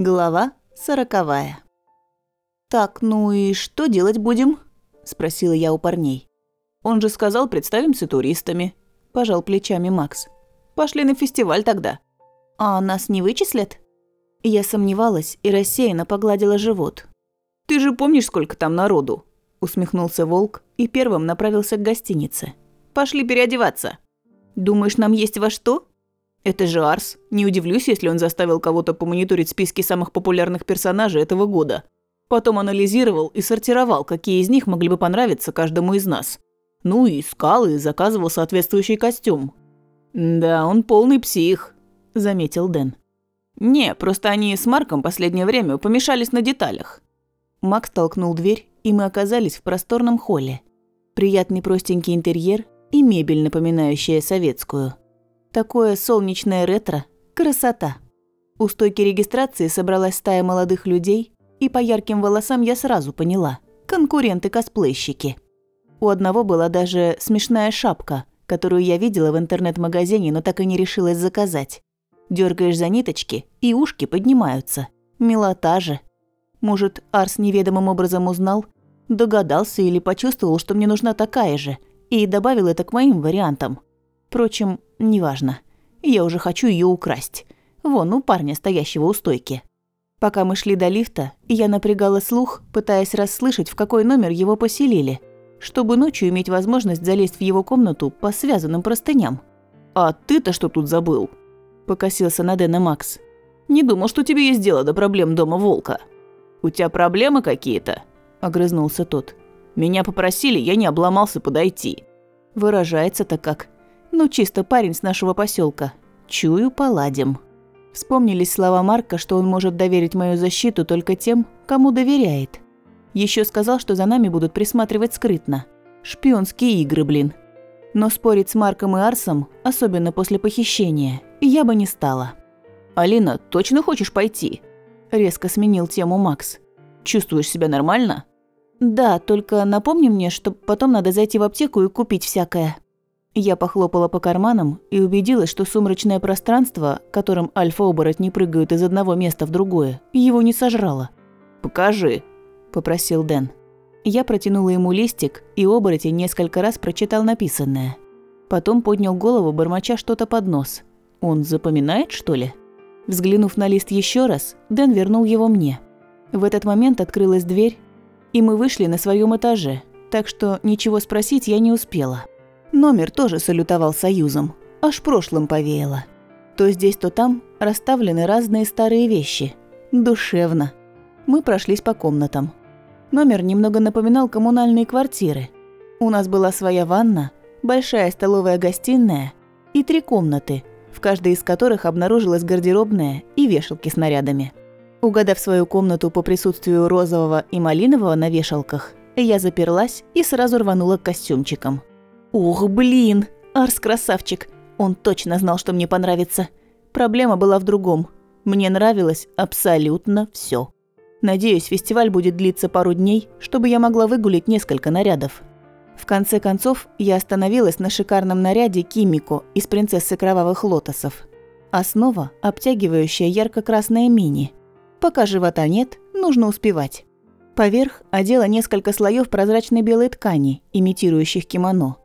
Глава сороковая. «Так, ну и что делать будем?» – спросила я у парней. «Он же сказал, представимся туристами», – пожал плечами Макс. «Пошли на фестиваль тогда». «А нас не вычислят?» Я сомневалась и рассеянно погладила живот. «Ты же помнишь, сколько там народу?» – усмехнулся Волк и первым направился к гостинице. «Пошли переодеваться». «Думаешь, нам есть во что?» Это же Арс. Не удивлюсь, если он заставил кого-то помониторить списки самых популярных персонажей этого года. Потом анализировал и сортировал, какие из них могли бы понравиться каждому из нас. Ну и искал и заказывал соответствующий костюм. «Да, он полный псих», – заметил Дэн. «Не, просто они с Марком последнее время помешались на деталях». Макс толкнул дверь, и мы оказались в просторном холле. Приятный простенький интерьер и мебель, напоминающая советскую – Такое солнечное ретро – красота. У стойки регистрации собралась стая молодых людей, и по ярким волосам я сразу поняла – конкуренты-косплейщики. У одного была даже смешная шапка, которую я видела в интернет-магазине, но так и не решилась заказать. Дергаешь за ниточки, и ушки поднимаются. Милота же. Может, Арс неведомым образом узнал, догадался или почувствовал, что мне нужна такая же, и добавил это к моим вариантам. Впрочем, неважно. Я уже хочу ее украсть. Вон у парня, стоящего у стойки. Пока мы шли до лифта, я напрягала слух, пытаясь расслышать, в какой номер его поселили, чтобы ночью иметь возможность залезть в его комнату по связанным простыням. «А ты-то что тут забыл?» – покосился на Дэна Макс. «Не думал, что тебе есть дело до проблем дома волка». «У тебя проблемы какие-то?» – огрызнулся тот. «Меня попросили, я не обломался подойти». Выражается-то как ну, чисто парень с нашего поселка. Чую, поладим. Вспомнились слова Марка, что он может доверить мою защиту только тем, кому доверяет. Еще сказал, что за нами будут присматривать скрытно. Шпионские игры, блин. Но спорить с Марком и Арсом, особенно после похищения, я бы не стала. «Алина, точно хочешь пойти?» Резко сменил тему Макс. «Чувствуешь себя нормально?» «Да, только напомни мне, что потом надо зайти в аптеку и купить всякое». Я похлопала по карманам и убедилась, что сумрачное пространство, которым альфа-оборотни прыгают из одного места в другое, его не сожрало. «Покажи», – попросил Дэн. Я протянула ему листик, и оборотень несколько раз прочитал написанное. Потом поднял голову, бормоча что-то под нос. Он запоминает, что ли? Взглянув на лист еще раз, Дэн вернул его мне. В этот момент открылась дверь, и мы вышли на своем этаже, так что ничего спросить я не успела. Номер тоже салютовал союзом, аж прошлым повеяло. То здесь, то там расставлены разные старые вещи. Душевно. Мы прошлись по комнатам. Номер немного напоминал коммунальные квартиры. У нас была своя ванна, большая столовая гостиная и три комнаты, в каждой из которых обнаружилась гардеробная и вешалки с нарядами. Угадав свою комнату по присутствию розового и малинового на вешалках, я заперлась и сразу рванула к костюмчикам. Ух, блин, Арс красавчик. Он точно знал, что мне понравится. Проблема была в другом. Мне нравилось абсолютно все. Надеюсь, фестиваль будет длиться пару дней, чтобы я могла выгулить несколько нарядов. В конце концов, я остановилась на шикарном наряде Кимико из «Принцессы кровавых лотосов». Основа – обтягивающая ярко-красная мини. Пока живота нет, нужно успевать. Поверх одела несколько слоев прозрачной белой ткани, имитирующих кимоно.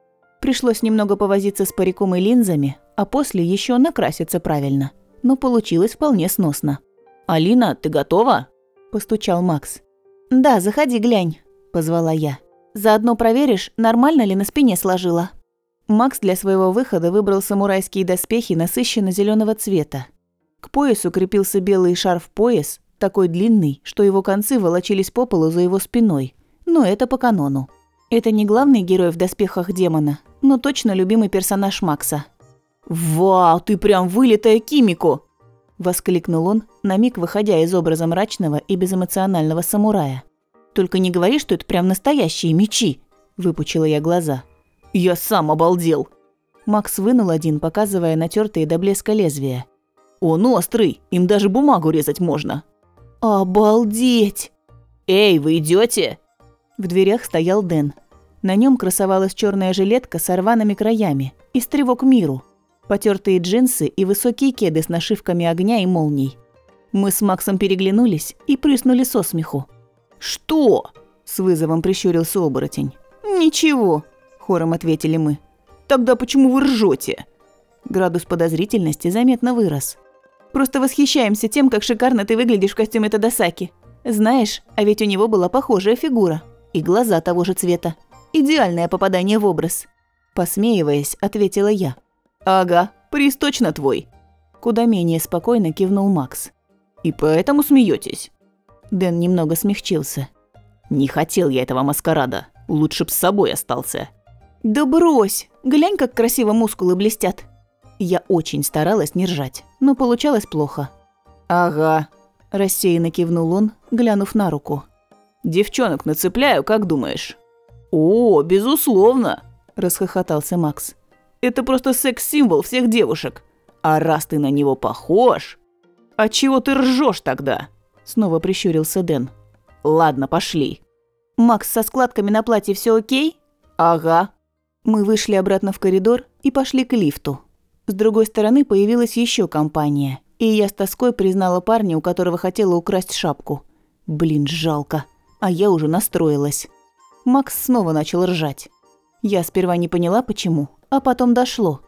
Пришлось немного повозиться с париком и линзами, а после еще накраситься правильно. Но получилось вполне сносно. «Алина, ты готова?» – постучал Макс. «Да, заходи, глянь», – позвала я. «Заодно проверишь, нормально ли на спине сложила». Макс для своего выхода выбрал самурайские доспехи насыщенно зеленого цвета. К поясу крепился белый шарф-пояс, такой длинный, что его концы волочились по полу за его спиной. Но это по канону. Это не главный герой в доспехах демона, но точно любимый персонаж Макса. «Вау, ты прям вылитая Кимико!» – воскликнул он, на миг выходя из образа мрачного и безэмоционального самурая. «Только не говори, что это прям настоящие мечи!» – выпучила я глаза. «Я сам обалдел!» Макс вынул один, показывая натертые до блеска лезвия. «Он острый, им даже бумагу резать можно!» «Обалдеть!» «Эй, вы идете? В дверях стоял Дэн. На нем красовалась черная жилетка с рваными краями, из тревог миру, потертые джинсы и высокие кеды с нашивками огня и молний. Мы с Максом переглянулись и прыснули со смеху. «Что?» – с вызовом прищурился оборотень. «Ничего», – хором ответили мы. «Тогда почему вы ржете? Градус подозрительности заметно вырос. «Просто восхищаемся тем, как шикарно ты выглядишь в костюме Тадасаки. Знаешь, а ведь у него была похожая фигура. И глаза того же цвета. Идеальное попадание в образ». Посмеиваясь, ответила я. «Ага, приз точно твой». Куда менее спокойно кивнул Макс. «И поэтому смеетесь? Дэн немного смягчился. «Не хотел я этого маскарада. Лучше б с собой остался». «Да брось! Глянь, как красиво мускулы блестят!» Я очень старалась не ржать, но получалось плохо. «Ага», – рассеянно кивнул он, глянув на руку. «Девчонок нацепляю, как думаешь?» «О, безусловно!» – расхохотался Макс. «Это просто секс-символ всех девушек. А раз ты на него похож...» «А чего ты ржешь тогда?» – снова прищурился Дэн. «Ладно, пошли». «Макс, со складками на платье все окей?» «Ага». Мы вышли обратно в коридор и пошли к лифту. С другой стороны появилась еще компания, и я с тоской признала парня, у которого хотела украсть шапку. Блин, жалко. А я уже настроилась. Макс снова начал ржать. Я сперва не поняла, почему, а потом дошло.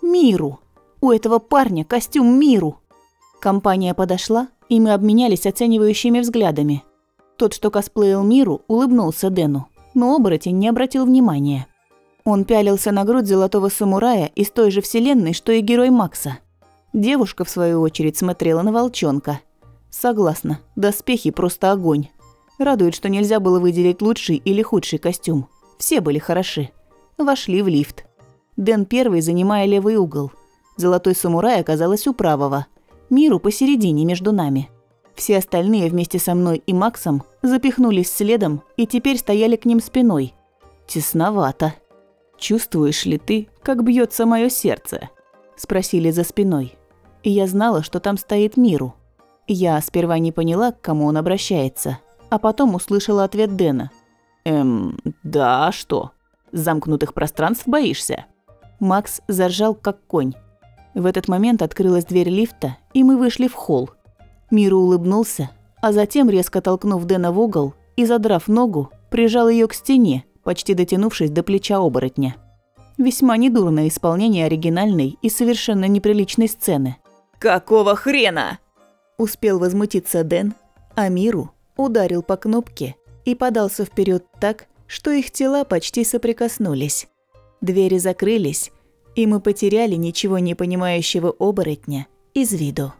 Миру. У этого парня костюм Миру. Компания подошла, и мы обменялись оценивающими взглядами. Тот, что косплеил Миру, улыбнулся Дэну, но оборотень не обратил внимания. Он пялился на грудь золотого самурая из той же вселенной, что и герой Макса. Девушка, в свою очередь, смотрела на волчонка. Согласна, доспехи просто огонь. Радует, что нельзя было выделить лучший или худший костюм. Все были хороши. Вошли в лифт. Дэн первый, занимая левый угол. Золотой самурай оказалась у правого. Миру посередине между нами. Все остальные вместе со мной и Максом запихнулись следом и теперь стояли к ним спиной. Тесновато. «Чувствуешь ли ты, как бьется мое сердце?» – спросили за спиной. И я знала, что там стоит Миру. Я сперва не поняла, к кому он обращается, а потом услышала ответ Дэна. «Эм, да, что? Замкнутых пространств боишься?» Макс заржал, как конь. В этот момент открылась дверь лифта, и мы вышли в холл. Миру улыбнулся, а затем, резко толкнув Дэна в угол и задрав ногу, прижал ее к стене, почти дотянувшись до плеча оборотня. Весьма недурное исполнение оригинальной и совершенно неприличной сцены. «Какого хрена?» Успел возмутиться Дэн, а Миру ударил по кнопке и подался вперед так, что их тела почти соприкоснулись. Двери закрылись, и мы потеряли ничего не понимающего оборотня из виду.